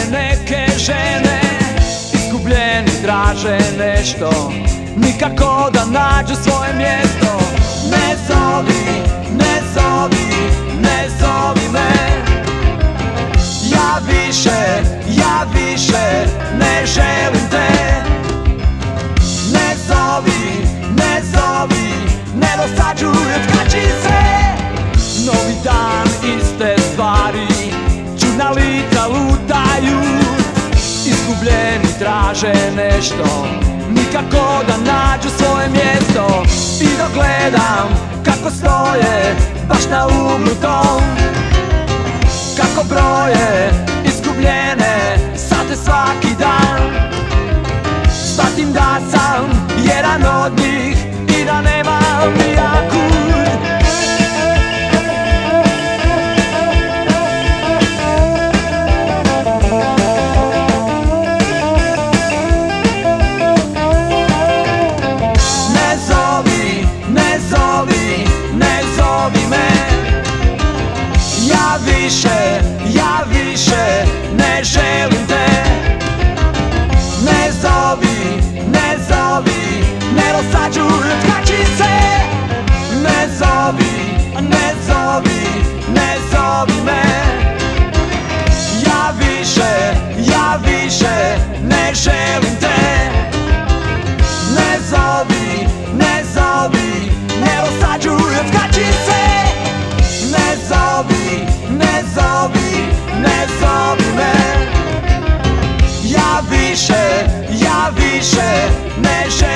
mene neke žene Izgubljeni traže nešto. Nikako da nađu svoje mjesto. Ne zovi, ne zovi, ne zovi me. Ja više, ja više ne želim te. Ne zovi, ne zovi, ne dosađuju tkačice Novi dan, iste stvari Čudna lica Izgubljeni traže nešto. Nikako da nađu svoje mjesto. I dok gledam kako stoje Baš na uglu tom. Kako broje izgubljene Sate svaki dan. Shvatim da sam jedan od njih I da nemam nijakud Ne Ja Neja